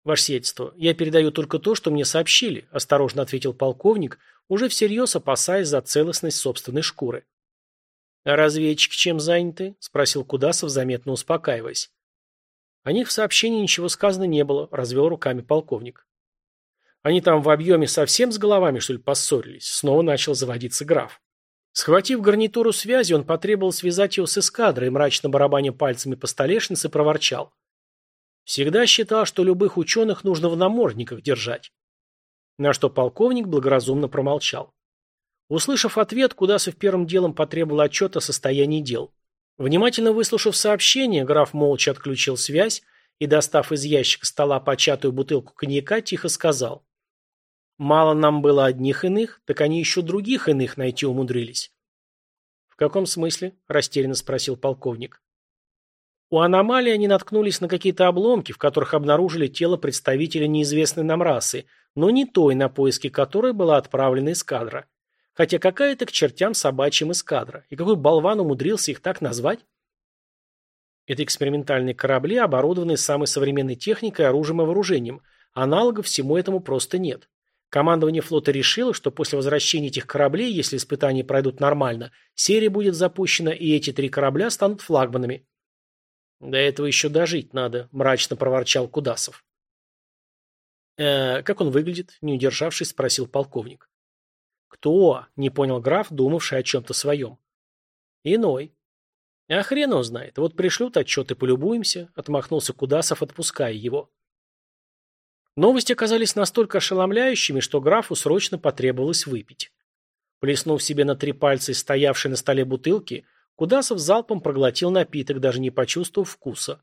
«Ваше сиятельство, я передаю только то, что мне сообщили», – осторожно ответил полковник, уже всерьез опасаясь за целостность собственной шкуры. «А разведчики чем заняты?» – спросил Кудасов, заметно успокаиваясь. О них в сообщении ничего сказано не было, развел руками полковник. Они там в объеме совсем с головами, что ли, поссорились? Снова начал заводиться граф. Схватив гарнитуру связи, он потребовал связать его с эскадрой, мрачно барабаня пальцами по столешнице, проворчал. Всегда считал, что любых ученых нужно в намордниках держать. На что полковник благоразумно промолчал. Услышав ответ, Кудасов первым делом потребовал отчет о состоянии дел. Внимательно выслушав сообщение, граф молча отключил связь и, достав из ящика стола початую бутылку коньяка, тихо сказал. «Мало нам было одних иных, так они еще других иных найти умудрились». «В каком смысле?» – растерянно спросил полковник. У аномалии они наткнулись на какие-то обломки, в которых обнаружили тело представителя неизвестной нам расы, но не той, на поиски которой была отправлена эскадра. Хотя какая-то к чертям собачьим эскадра. И какой болван умудрился их так назвать? Это экспериментальные корабли, оборудованные самой современной техникой, оружием и вооружением. Аналогов всему этому просто нет. Командование флота решило, что после возвращения этих кораблей, если испытания пройдут нормально, серия будет запущена, и эти три корабля станут флагманами. «До этого еще дожить надо», – мрачно проворчал Кудасов. «Э, «Как он выглядит?» – не удержавшись, спросил полковник. «Кто?» – не понял граф, думавший о чем-то своем. «Иной». «А хрен его знает. Вот пришлют отчеты, полюбуемся», – отмахнулся Кудасов, отпуская его. Новости оказались настолько ошеломляющими, что графу срочно потребовалось выпить. Плеснув себе на три пальца стоявшей на столе бутылки – Кудасов залпом проглотил напиток, даже не почувствовав вкуса.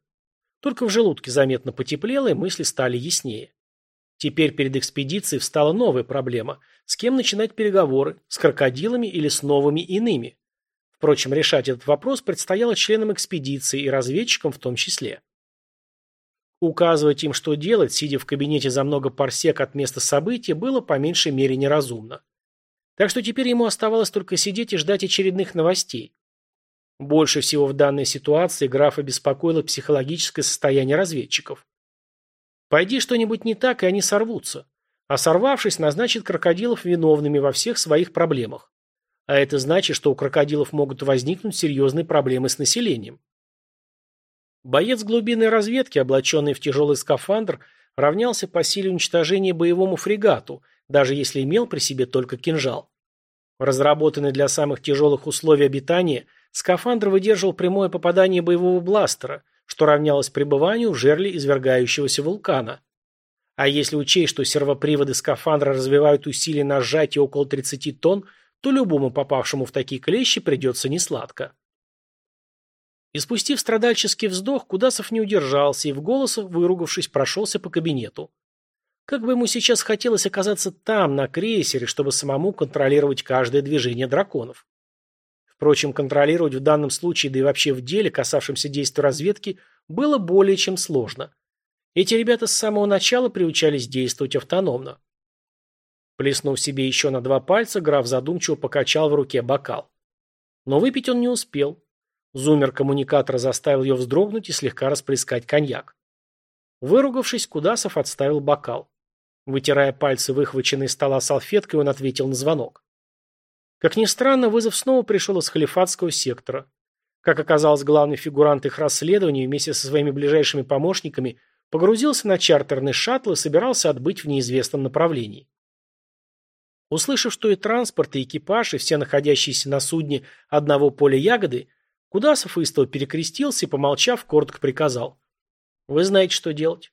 Только в желудке заметно потеплело, и мысли стали яснее. Теперь перед экспедицией встала новая проблема. С кем начинать переговоры? С крокодилами или с новыми иными? Впрочем, решать этот вопрос предстояло членам экспедиции и разведчикам в том числе. Указывать им, что делать, сидя в кабинете за много парсек от места события, было по меньшей мере неразумно. Так что теперь ему оставалось только сидеть и ждать очередных новостей. Больше всего в данной ситуации графа беспокоило психологическое состояние разведчиков. Пойди что-нибудь не так, и они сорвутся. А сорвавшись, назначит крокодилов виновными во всех своих проблемах. А это значит, что у крокодилов могут возникнуть серьезные проблемы с населением. Боец глубинной разведки, облаченный в тяжелый скафандр, равнялся по силе уничтожения боевому фрегату, даже если имел при себе только кинжал. Разработанный для самых тяжелых условий обитания, Скафандр выдерживал прямое попадание боевого бластера, что равнялось пребыванию в жерле извергающегося вулкана. А если учесть, что сервоприводы скафандра развивают усилия на сжатие около 30 тонн, то любому попавшему в такие клещи придется несладко. Испустив страдальческий вздох, Кудасов не удержался и в голос, выругавшись, прошелся по кабинету. Как бы ему сейчас хотелось оказаться там, на крейсере, чтобы самому контролировать каждое движение драконов. Впрочем, контролировать в данном случае, да и вообще в деле, касавшемся действия разведки, было более чем сложно. Эти ребята с самого начала приучались действовать автономно. Плеснув себе еще на два пальца, граф задумчиво покачал в руке бокал. Но выпить он не успел. Зумер коммуникатора заставил ее вздрогнуть и слегка расплескать коньяк. Выругавшись, Кудасов отставил бокал. Вытирая пальцы, выхваченной из стола салфеткой, он ответил на звонок. Как ни странно, вызов снова пришел из халифатского сектора. Как оказалось, главный фигурант их расследования вместе со своими ближайшими помощниками погрузился на чартерный шаттл и собирался отбыть в неизвестном направлении. Услышав, что и транспорт, и экипаж, и все находящиеся на судне одного поля ягоды, Кудасов истово перекрестился и, помолчав, коротко приказал. «Вы знаете, что делать?»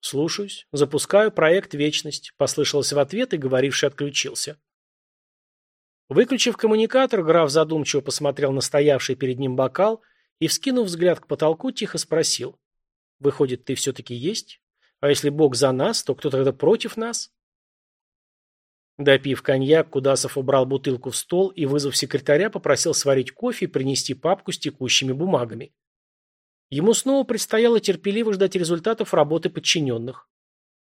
«Слушаюсь. Запускаю проект «Вечность», — послышалось в ответ, и говоривший отключился. Выключив коммуникатор, граф задумчиво посмотрел на стоявший перед ним бокал и, вскинув взгляд к потолку, тихо спросил. «Выходит, ты все-таки есть? А если Бог за нас, то кто тогда против нас?» Допив коньяк, Кудасов убрал бутылку в стол и, вызвав секретаря, попросил сварить кофе и принести папку с текущими бумагами. Ему снова предстояло терпеливо ждать результатов работы подчиненных.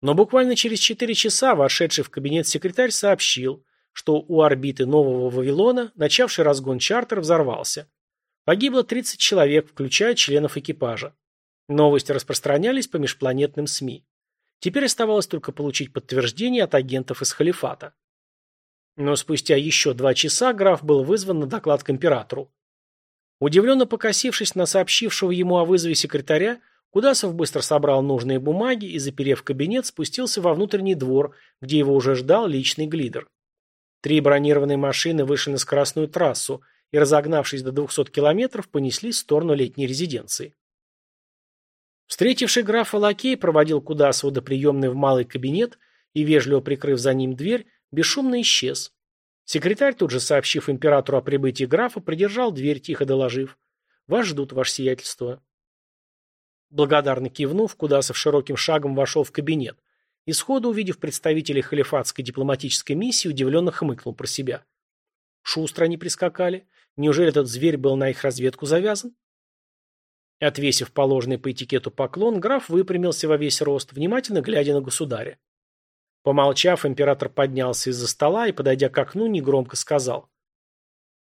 Но буквально через четыре часа вошедший в кабинет секретарь сообщил, что у орбиты Нового Вавилона начавший разгон чартер взорвался. Погибло 30 человек, включая членов экипажа. Новости распространялись по межпланетным СМИ. Теперь оставалось только получить подтверждение от агентов из халифата. Но спустя еще два часа граф был вызван на доклад к императору. Удивленно покосившись на сообщившего ему о вызове секретаря, Кудасов быстро собрал нужные бумаги и, заперев кабинет, спустился во внутренний двор, где его уже ждал личный глидер. Три бронированные машины вышли на скоростную трассу и, разогнавшись до 200 километров, понеслись в сторону летней резиденции. Встретивший графа лакей проводил Кудасова до приемной в малый кабинет и, вежливо прикрыв за ним дверь, бесшумно исчез. Секретарь, тут же сообщив императору о прибытии графа, придержал дверь, тихо доложив. «Вас ждут, ваше сиятельство». Благодарно кивнув, Кудасов широким шагом вошел в кабинет и, сходу увидев представителей халифатской дипломатической миссии, удивленно хмыкнул про себя. Шустро они прискакали. Неужели этот зверь был на их разведку завязан? Отвесив положенный по этикету поклон, граф выпрямился во весь рост, внимательно глядя на государя. Помолчав, император поднялся из-за стола и, подойдя к окну, негромко сказал.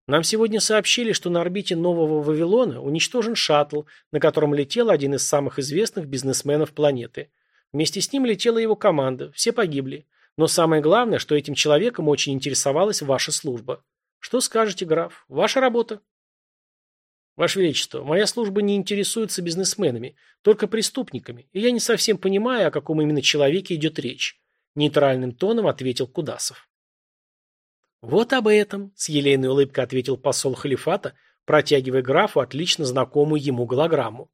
«Нам сегодня сообщили, что на орбите Нового Вавилона уничтожен шаттл, на котором летел один из самых известных бизнесменов планеты. Вместе с ним летела его команда, все погибли. Но самое главное, что этим человеком очень интересовалась ваша служба. Что скажете, граф? Ваша работа?» Ваше Величество, моя служба не интересуется бизнесменами, только преступниками, и я не совсем понимаю, о каком именно человеке идет речь. Нейтральным тоном ответил Кудасов. Вот об этом, с елейной улыбкой ответил посол халифата, протягивая графу отлично знакомую ему голограмму.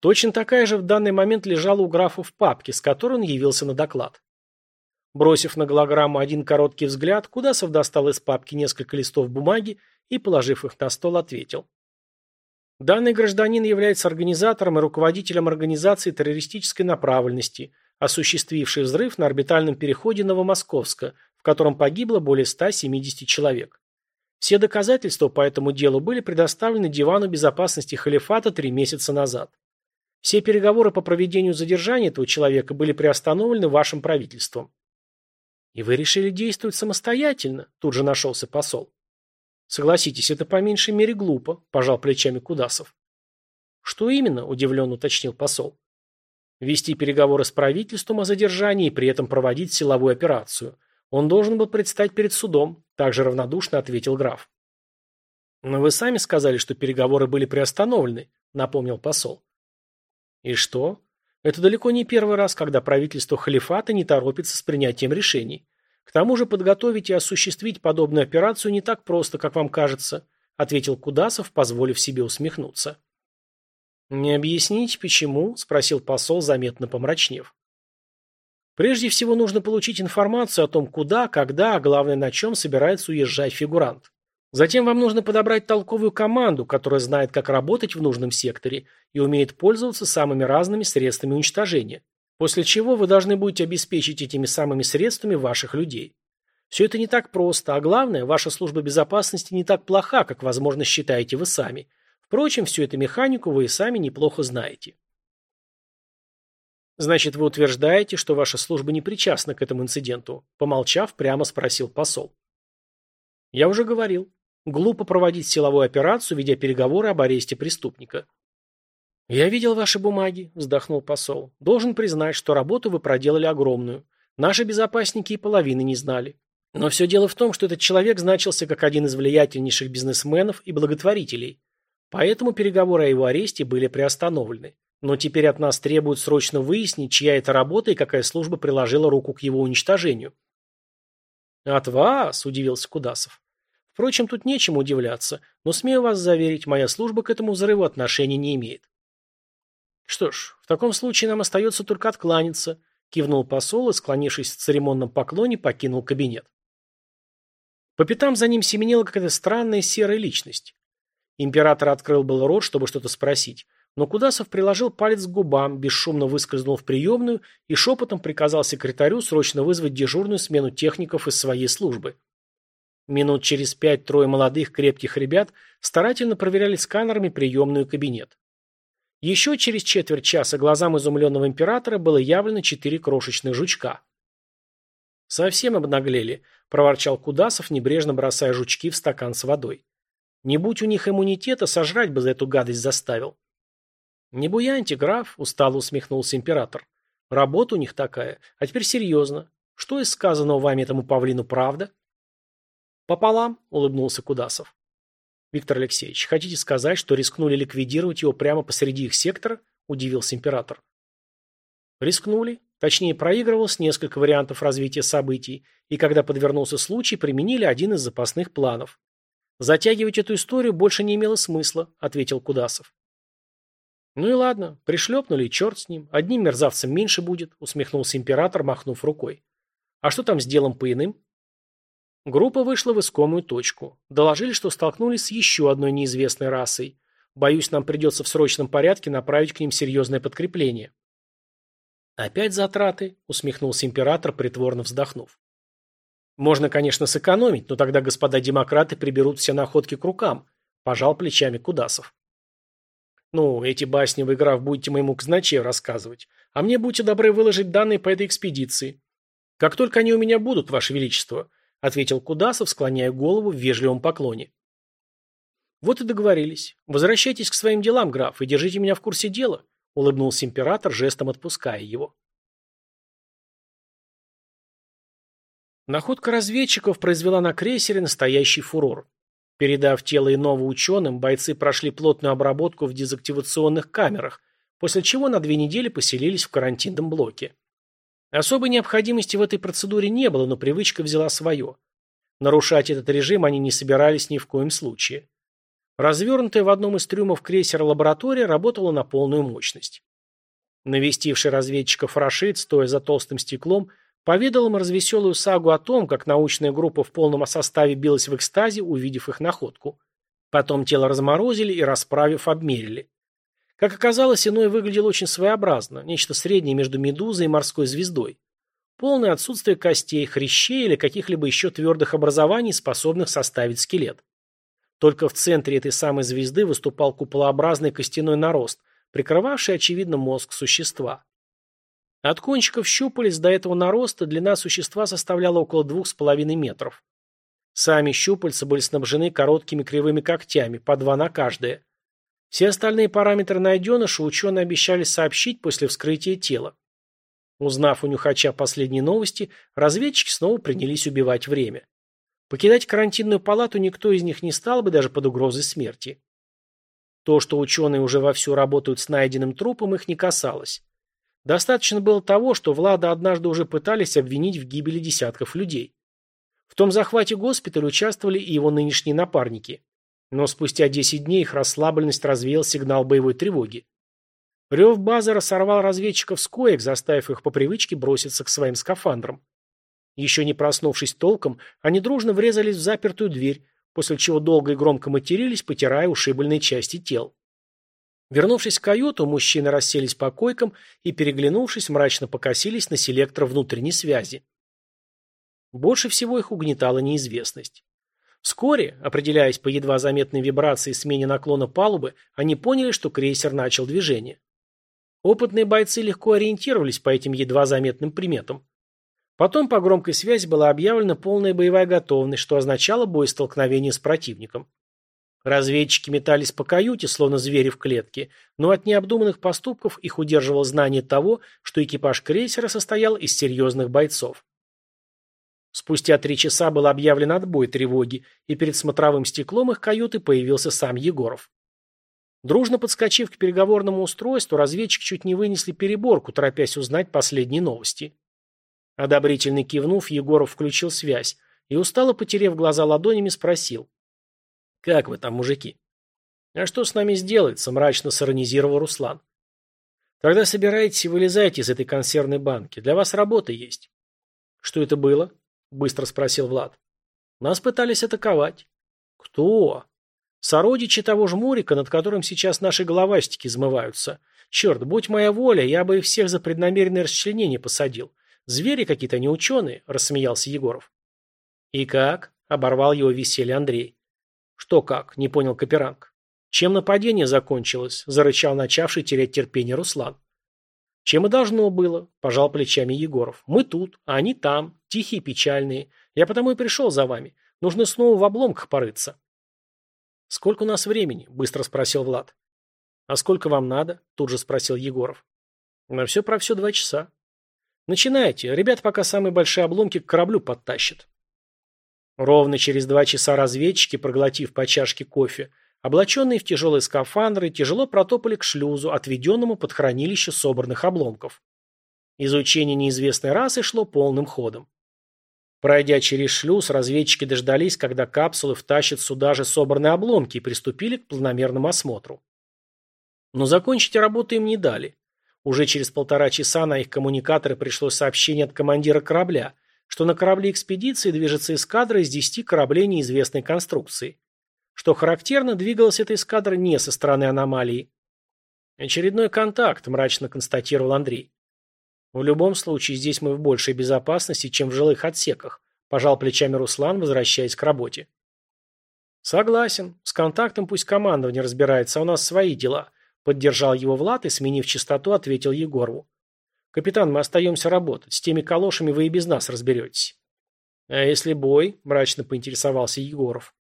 Точно такая же в данный момент лежала у графа в папке, с которой он явился на доклад. Бросив на голограмму один короткий взгляд, Кудасов достал из папки несколько листов бумаги и, положив их на стол, ответил. Данный гражданин является организатором и руководителем организации террористической направленности, осуществившей взрыв на орбитальном переходе Новомосковска, в котором погибло более 170 человек. Все доказательства по этому делу были предоставлены Дивану безопасности халифата три месяца назад. Все переговоры по проведению задержания этого человека были приостановлены вашим правительством. И вы решили действовать самостоятельно, тут же нашелся посол. Согласитесь, это по меньшей мере глупо, пожал плечами Кудасов. Что именно, удивленно уточнил посол. Вести переговоры с правительством о задержании и при этом проводить силовую операцию. Он должен был предстать перед судом, также равнодушно ответил граф. Но вы сами сказали, что переговоры были приостановлены, напомнил посол. И что? Это далеко не первый раз, когда правительство халифата не торопится с принятием решений. К тому же подготовить и осуществить подобную операцию не так просто, как вам кажется, ответил Кудасов, позволив себе усмехнуться. Не объяснить, почему? спросил посол, заметно помрачнев. Прежде всего нужно получить информацию о том, куда, когда, а главное, на чем собирается уезжать фигурант. Затем вам нужно подобрать толковую команду, которая знает, как работать в нужном секторе и умеет пользоваться самыми разными средствами уничтожения. После чего вы должны будете обеспечить этими самыми средствами ваших людей. Все это не так просто, а главное, ваша служба безопасности не так плоха, как, возможно, считаете вы сами. Впрочем, всю эту механику вы и сами неплохо знаете. Значит, вы утверждаете, что ваша служба не причастна к этому инциденту? Помолчав, прямо спросил посол. Я уже говорил. Глупо проводить силовую операцию, ведя переговоры об аресте преступника. «Я видел ваши бумаги», – вздохнул посол. «Должен признать, что работу вы проделали огромную. Наши безопасники и половины не знали. Но все дело в том, что этот человек значился как один из влиятельнейших бизнесменов и благотворителей. Поэтому переговоры о его аресте были приостановлены. Но теперь от нас требуют срочно выяснить, чья это работа и какая служба приложила руку к его уничтожению. «От вас?» – удивился Кудасов. «Впрочем, тут нечем удивляться, но смею вас заверить, моя служба к этому взрыву отношения не имеет». «Что ж, в таком случае нам остается только откланяться», – кивнул посол и, склонившись в церемонном поклоне, покинул кабинет. По пятам за ним семенила какая-то странная серая личность. Император открыл был рот, чтобы что-то спросить, но Кудасов приложил палец к губам, бесшумно выскользнул в приемную и шепотом приказал секретарю срочно вызвать дежурную смену техников из своей службы. Минут через пять трое молодых крепких ребят старательно проверяли сканерами приемную кабинет. Еще через четверть часа глазам изумленного императора было явлено четыре крошечных жучка. «Совсем обнаглели», – проворчал Кудасов, небрежно бросая жучки в стакан с водой. «Не будь у них иммунитета, сожрать бы за эту гадость заставил». «Не буяньте, граф», – устало усмехнулся император. «Работа у них такая. А теперь серьезно. Что из сказанного вами этому павлину правда?» «Пополам», – улыбнулся Кудасов. «Виктор Алексеевич, хотите сказать, что рискнули ликвидировать его прямо посреди их сектора?» – удивился император. Рискнули. Точнее, проигрывалось несколько вариантов развития событий, и когда подвернулся случай, применили один из запасных планов. «Затягивать эту историю больше не имело смысла», – ответил Кудасов. «Ну и ладно, пришлепнули, черт с ним. Одним мерзавцем меньше будет», – усмехнулся император, махнув рукой. «А что там с делом по иным?» Группа вышла в искомую точку. Доложили, что столкнулись с еще одной неизвестной расой. Боюсь, нам придется в срочном порядке направить к ним серьезное подкрепление. Опять затраты, усмехнулся император, притворно вздохнув. Можно, конечно, сэкономить, но тогда господа демократы приберут все находки к рукам, пожал плечами Кудасов. Ну, эти басни вы, граф, будете моему казначею рассказывать, а мне будьте добры выложить данные по этой экспедиции. Как только они у меня будут, ваше величество, — ответил Кудасов, склоняя голову в вежливом поклоне. «Вот и договорились. Возвращайтесь к своим делам, граф, и держите меня в курсе дела», — улыбнулся император, жестом отпуская его. Находка разведчиков произвела на крейсере настоящий фурор. Передав тело иного ученым, бойцы прошли плотную обработку в дезактивационных камерах, после чего на две недели поселились в карантинном блоке. Особой необходимости в этой процедуре не было, но привычка взяла свое. Нарушать этот режим они не собирались ни в коем случае. Развернутая в одном из трюмов крейсера лаборатория работала на полную мощность. Навестивший разведчиков Рашид, стоя за толстым стеклом, поведал им развеселую сагу о том, как научная группа в полном составе билась в экстазе, увидев их находку. Потом тело разморозили и, расправив, обмерили. Как оказалось, иной выглядел очень своеобразно, нечто среднее между медузой и морской звездой. Полное отсутствие костей, хрящей или каких-либо еще твердых образований, способных составить скелет. Только в центре этой самой звезды выступал куполообразный костяной нарост, прикрывавший, очевидно, мозг существа. От кончиков щупалец до этого нароста длина существа составляла около двух с половиной метров. Сами щупальца были снабжены короткими кривыми когтями, по два на каждое. Все остальные параметры найденыша ученые обещали сообщить после вскрытия тела. Узнав у нюхача последние новости, разведчики снова принялись убивать время. Покидать карантинную палату никто из них не стал бы даже под угрозой смерти. То, что ученые уже вовсю работают с найденным трупом, их не касалось. Достаточно было того, что Влада однажды уже пытались обвинить в гибели десятков людей. В том захвате госпиталя участвовали и его нынешние напарники. Но спустя 10 дней их расслабленность развеял сигнал боевой тревоги. Рев Базара сорвал разведчиков с коек, заставив их по привычке броситься к своим скафандрам. Еще не проснувшись толком, они дружно врезались в запертую дверь, после чего долго и громко матерились, потирая ушибленные части тел. Вернувшись в каюту, мужчины расселись по койкам и, переглянувшись, мрачно покосились на селектор внутренней связи. Больше всего их угнетала неизвестность. Вскоре, определяясь по едва заметной вибрации смене наклона палубы, они поняли, что крейсер начал движение. Опытные бойцы легко ориентировались по этим едва заметным приметам. Потом по громкой связи была объявлена полная боевая готовность, что означало боестолкновение с противником. Разведчики метались по каюте, словно звери в клетке, но от необдуманных поступков их удерживало знание того, что экипаж крейсера состоял из серьезных бойцов. Спустя три часа был объявлен отбой тревоги, и перед смотровым стеклом их каюты появился сам Егоров. Дружно подскочив к переговорному устройству, разведчик чуть не вынесли переборку, торопясь узнать последние новости. Одобрительно кивнув, Егоров включил связь и, устало потерев глаза ладонями, спросил. «Как вы там, мужики?» «А что с нами сделается?» – мрачно сиронизировал Руслан. «Тогда собирайтесь и вылезайте из этой консервной банки. Для вас работа есть». «Что это было?» – быстро спросил Влад. «Нас пытались атаковать». «Кто?» «Сородичи того жмурика, над которым сейчас наши головастики измываются. Черт, будь моя воля, я бы их всех за преднамеренное расчленение посадил. Звери какие-то, не ученые», – рассмеялся Егоров. «И как?» – оборвал его веселье Андрей. «Что как?» – не понял Каперанг. «Чем нападение закончилось?» – зарычал начавший терять терпение Руслан. «Чем и должно было», – пожал плечами Егоров. «Мы тут, а они там, тихие, печальные. Я потому и пришел за вами. Нужно снова в обломках порыться». «Сколько у нас времени?» – быстро спросил Влад. «А сколько вам надо?» – тут же спросил Егоров. «На все про все два часа». «Начинайте. Ребят пока самые большие обломки к кораблю подтащат». Ровно через два часа разведчики, проглотив по чашке кофе, облаченные в тяжелые скафандры, тяжело протопали к шлюзу, отведенному под хранилище собранных обломков. Изучение неизвестной расы шло полным ходом. Пройдя через шлюз, разведчики дождались, когда капсулы втащат сюда же собранные обломки и приступили к планомерному осмотру. Но закончить работу им не дали. Уже через полтора часа на их коммуникаторы пришло сообщение от командира корабля – что на корабле экспедиции движется эскадра из 10 кораблей неизвестной конструкции. Что характерно, двигалась эта эскадра не со стороны аномалии. «Очередной контакт», – мрачно констатировал Андрей. «В любом случае, здесь мы в большей безопасности, чем в жилых отсеках», – пожал плечами Руслан, возвращаясь к работе. «Согласен. С контактом пусть командование разбирается, а у нас свои дела», – поддержал его Влад и, сменив частоту, ответил Егорову. «Капитан, мы остаемся работать. С теми калошами вы и без нас разберетесь». «А если бой?» – мрачно поинтересовался Егоров.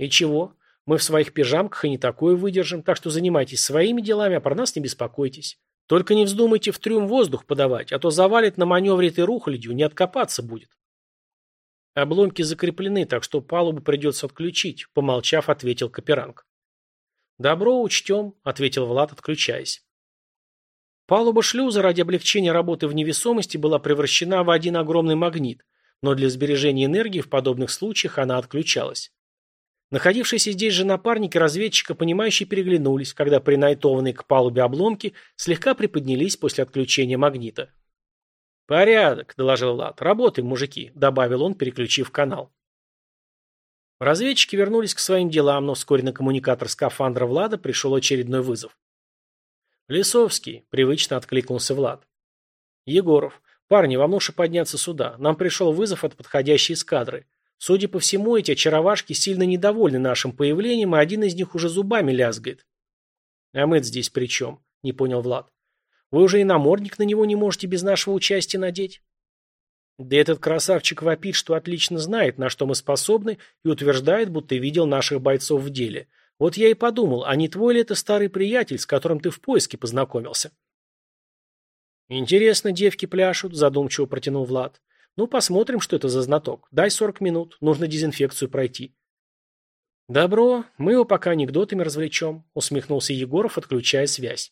«И чего? Мы в своих пижамках и не такое выдержим, так что занимайтесь своими делами, а про нас не беспокойтесь. Только не вздумайте в трюм воздух подавать, а то завалит на маневре этой рухлядью, не откопаться будет». «Обломки закреплены, так что палубу придется отключить», – помолчав, ответил Каперанг. «Добро учтем», – ответил Влад, отключаясь. Палуба шлюза ради облегчения работы в невесомости была превращена в один огромный магнит, но для сбережения энергии в подобных случаях она отключалась. Находившиеся здесь же напарники разведчика, понимающие, переглянулись, когда принайтованные к палубе обломки слегка приподнялись после отключения магнита. «Порядок», — доложил Лад. «Работаем, мужики», — добавил он, переключив канал. Разведчики вернулись к своим делам, но вскоре на коммуникатор скафандра Влада пришел очередной вызов. «Лисовский», — привычно откликнулся Влад. «Егоров. Парни, вам лучше подняться сюда. Нам пришел вызов от подходящей эскадры. Судя по всему, эти очаровашки сильно недовольны нашим появлением, и один из них уже зубами лязгает». «А мы здесь при чем?» — не понял Влад. «Вы уже и намордник на него не можете без нашего участия надеть?» Да этот красавчик вопит, что отлично знает, на что мы способны, и утверждает, будто видел наших бойцов в деле. Вот я и подумал, а не твой ли это старый приятель, с которым ты в поиске познакомился? Интересно, девки пляшут, задумчиво протянул Влад. Ну, посмотрим, что это за знаток. Дай сорок минут, нужно дезинфекцию пройти. Добро, мы его пока анекдотами развлечем, усмехнулся Егоров, отключая связь.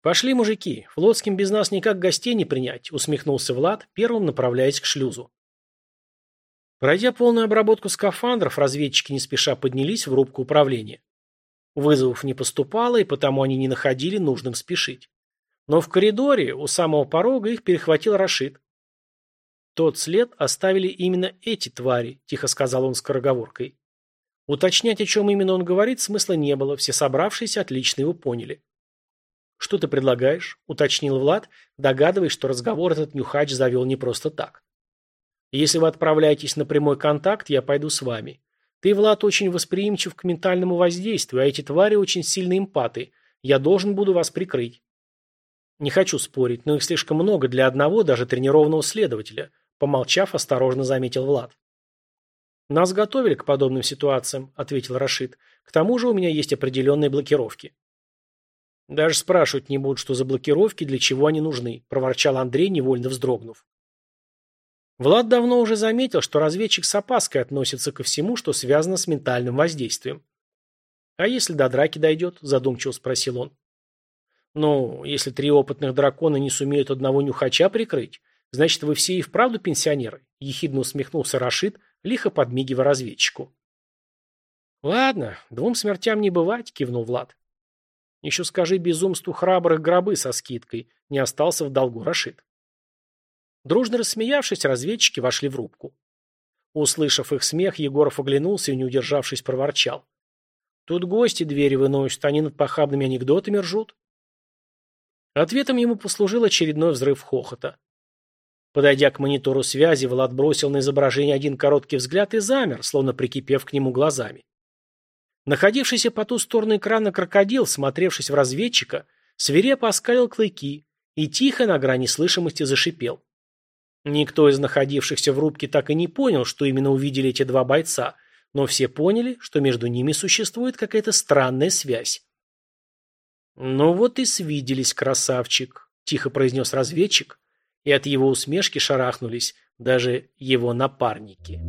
«Пошли, мужики, флотским без нас никак гостей не принять», усмехнулся Влад, первым направляясь к шлюзу. Пройдя полную обработку скафандров, разведчики не спеша поднялись в рубку управления. Вызовов не поступало, и потому они не находили нужным спешить. Но в коридоре, у самого порога, их перехватил Рашид. «Тот след оставили именно эти твари», – тихо сказал он скороговоркой. Уточнять, о чем именно он говорит, смысла не было, все собравшиеся отлично его поняли. «Что ты предлагаешь?» – уточнил Влад, догадываясь, что разговор этот Нюхач завел не просто так. Если вы отправляетесь на прямой контакт, я пойду с вами. Ты, Влад, очень восприимчив к ментальному воздействию, а эти твари очень сильные эмпаты. Я должен буду вас прикрыть. Не хочу спорить, но их слишком много для одного, даже тренированного следователя. Помолчав, осторожно заметил Влад. «Нас готовили к подобным ситуациям», — ответил Рашид. «К тому же у меня есть определенные блокировки». «Даже спрашивать не будут, что за блокировки, для чего они нужны», — проворчал Андрей, невольно вздрогнув. Влад давно уже заметил, что разведчик с опаской относится ко всему, что связано с ментальным воздействием. «А если до драки дойдет?» – задумчиво спросил он. «Ну, если три опытных дракона не сумеют одного нюхача прикрыть, значит, вы все и вправду пенсионеры?» – ехидно усмехнулся Рашид, лихо подмигивая разведчику. «Ладно, двум смертям не бывать», – кивнул Влад. «Еще скажи безумству храбрых гробы со скидкой», – не остался в долгу Рашид. Дружно рассмеявшись, разведчики вошли в рубку. Услышав их смех, Егоров оглянулся и, не удержавшись, проворчал. «Тут гости двери выносят, они над похабными анекдотами ржут». Ответом ему послужил очередной взрыв хохота. Подойдя к монитору связи, Влад бросил на изображение один короткий взгляд и замер, словно прикипев к нему глазами. Находившийся по ту сторону экрана крокодил, смотревшись в разведчика, свирепо оскалил клыки и тихо на грани слышимости зашипел. Никто из находившихся в рубке так и не понял, что именно увидели эти два бойца, но все поняли, что между ними существует какая-то странная связь. «Ну вот и свиделись, красавчик», – тихо произнес разведчик, и от его усмешки шарахнулись даже его напарники.